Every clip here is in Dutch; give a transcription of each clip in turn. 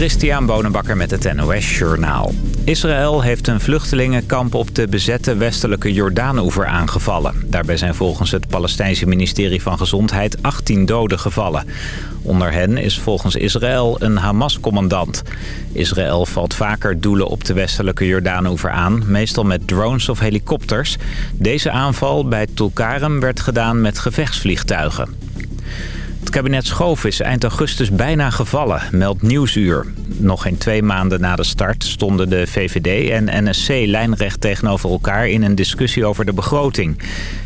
Christian Bonenbakker met het NOS Journaal. Israël heeft een vluchtelingenkamp op de bezette westelijke Jordaanoever aangevallen. Daarbij zijn volgens het Palestijnse ministerie van Gezondheid 18 doden gevallen. Onder hen is volgens Israël een Hamas-commandant. Israël valt vaker doelen op de westelijke Jordaanoever aan, meestal met drones of helikopters. Deze aanval bij Tulkarem werd gedaan met gevechtsvliegtuigen. Het kabinet Schoof is eind augustus bijna gevallen, meldt Nieuwsuur. Nog geen twee maanden na de start stonden de VVD en NSC lijnrecht tegenover elkaar in een discussie over de begroting.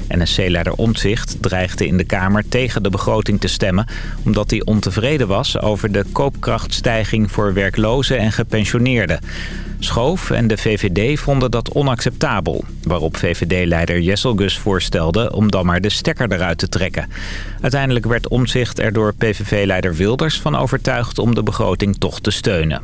NSC-leider Omtzigt dreigde in de Kamer tegen de begroting te stemmen... omdat hij ontevreden was over de koopkrachtstijging voor werklozen en gepensioneerden. Schoof en de VVD vonden dat onacceptabel. Waarop VVD-leider Jesselgus voorstelde om dan maar de stekker eruit te trekken. Uiteindelijk werd Omtzigt er door PVV-leider Wilders van overtuigd om de begroting toch te steunen.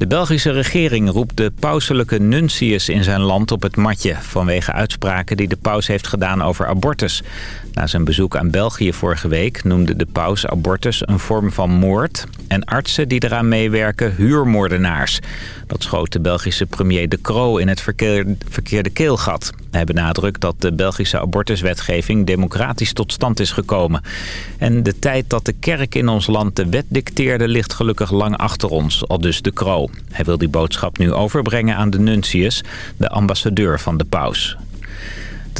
De Belgische regering roept de pauselijke nuntius in zijn land op het matje... vanwege uitspraken die de paus heeft gedaan over abortus. Na zijn bezoek aan België vorige week noemde de paus abortus een vorm van moord... en artsen die eraan meewerken huurmoordenaars. Dat schoot de Belgische premier De Croo in het verkeerde keelgat. Hij benadrukt dat de Belgische abortuswetgeving democratisch tot stand is gekomen. En de tijd dat de kerk in ons land de wet dicteerde ligt gelukkig lang achter ons, al dus De Croo. Hij wil die boodschap nu overbrengen aan de nuntius, de ambassadeur van de paus.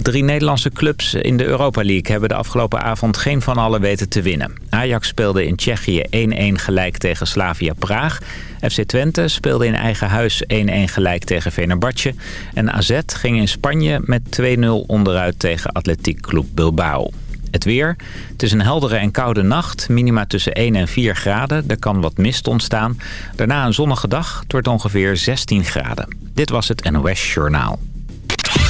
Drie Nederlandse clubs in de Europa League hebben de afgelopen avond geen van allen weten te winnen. Ajax speelde in Tsjechië 1-1 gelijk tegen Slavia Praag. FC Twente speelde in eigen huis 1-1 gelijk tegen Venerbatje. En AZ ging in Spanje met 2-0 onderuit tegen Atletiek Club Bilbao. Het weer. Het is een heldere en koude nacht. Minima tussen 1 en 4 graden. Er kan wat mist ontstaan. Daarna een zonnige dag. Het wordt ongeveer 16 graden. Dit was het NOS Journaal.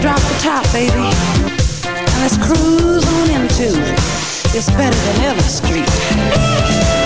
drop the top, baby. And let's cruise on into this better than ever street.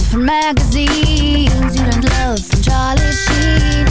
from magazines. You learned love from Charlie Sheen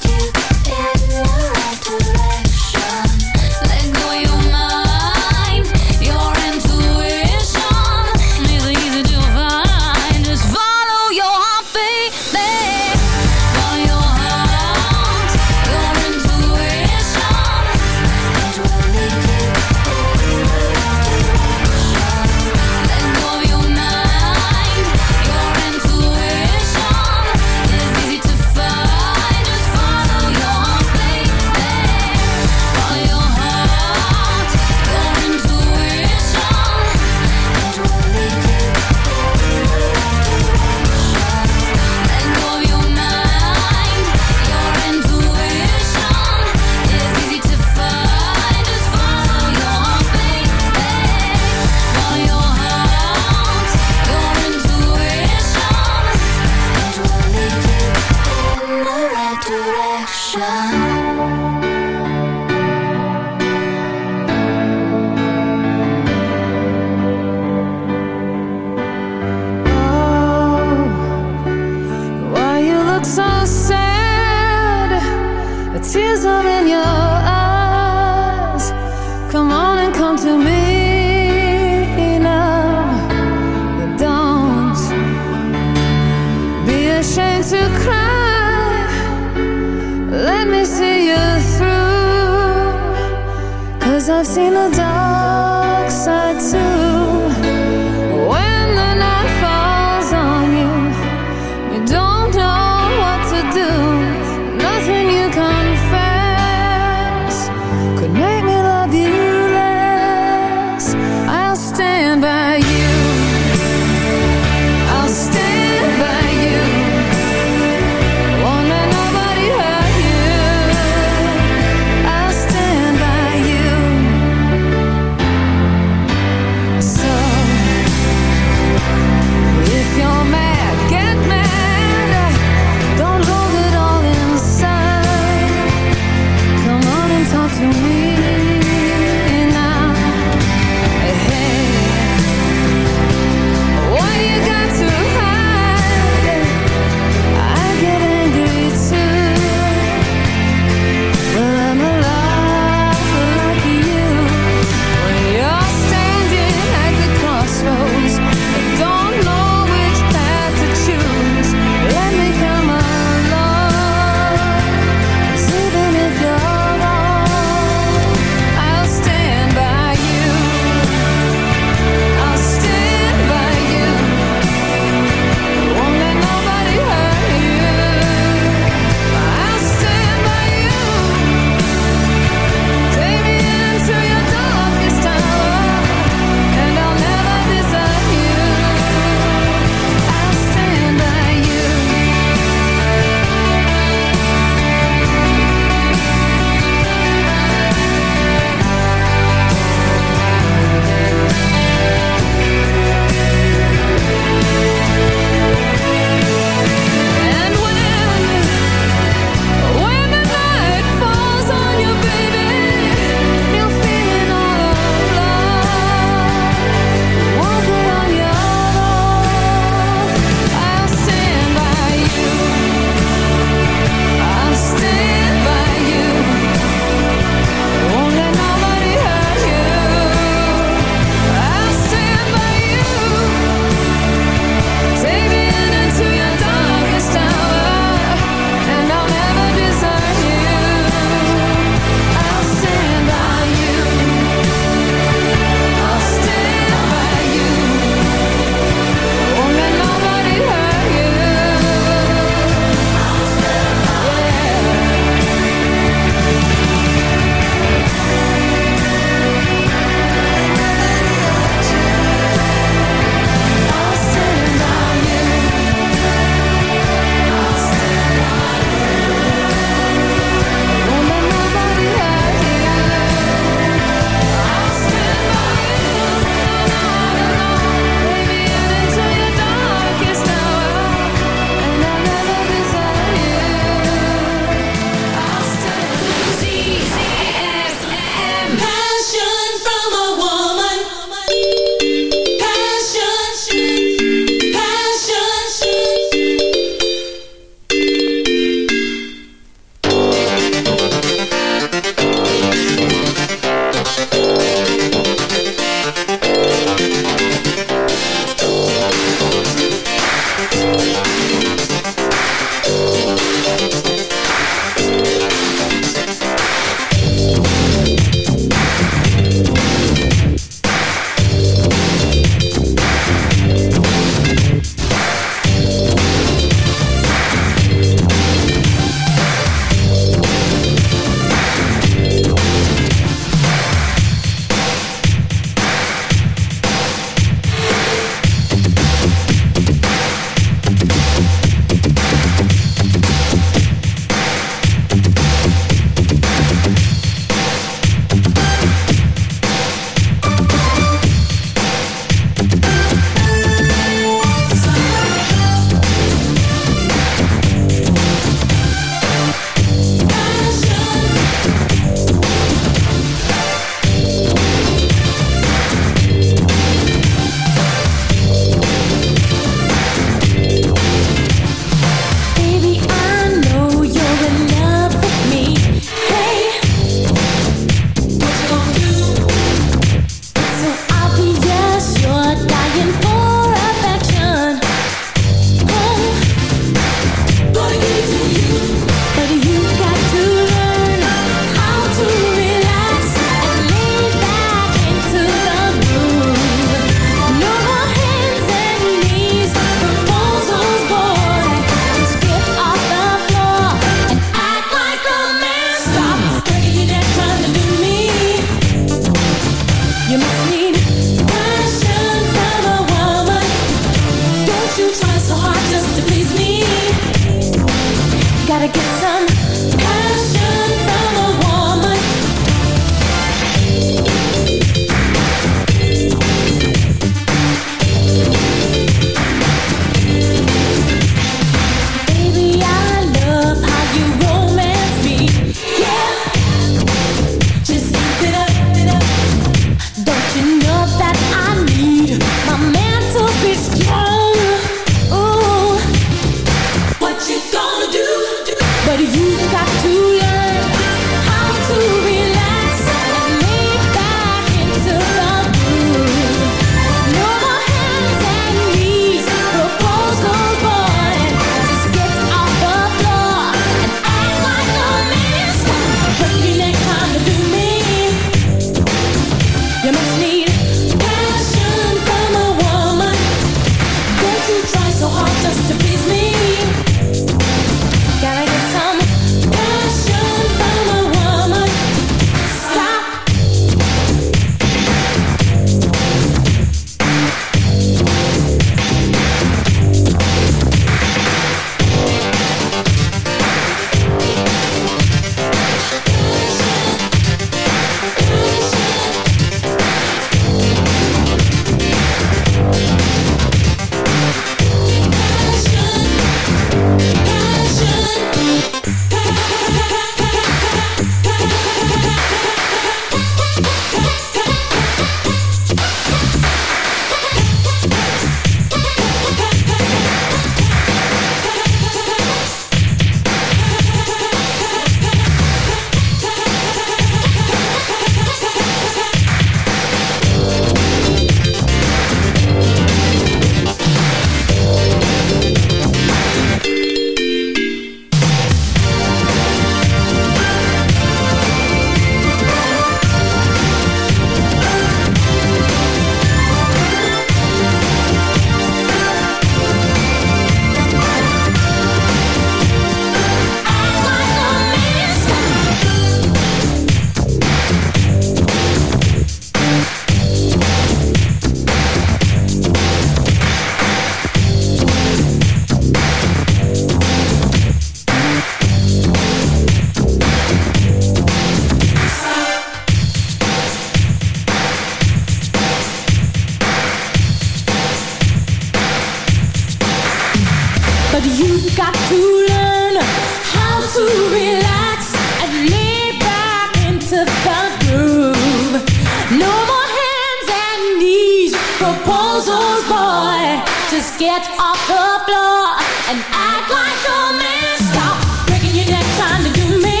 Get off the floor and act like a man. Stop breaking your neck trying to do me.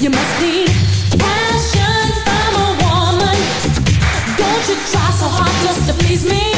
You must need passion from a woman. Don't you try so hard just to please me.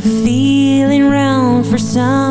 sun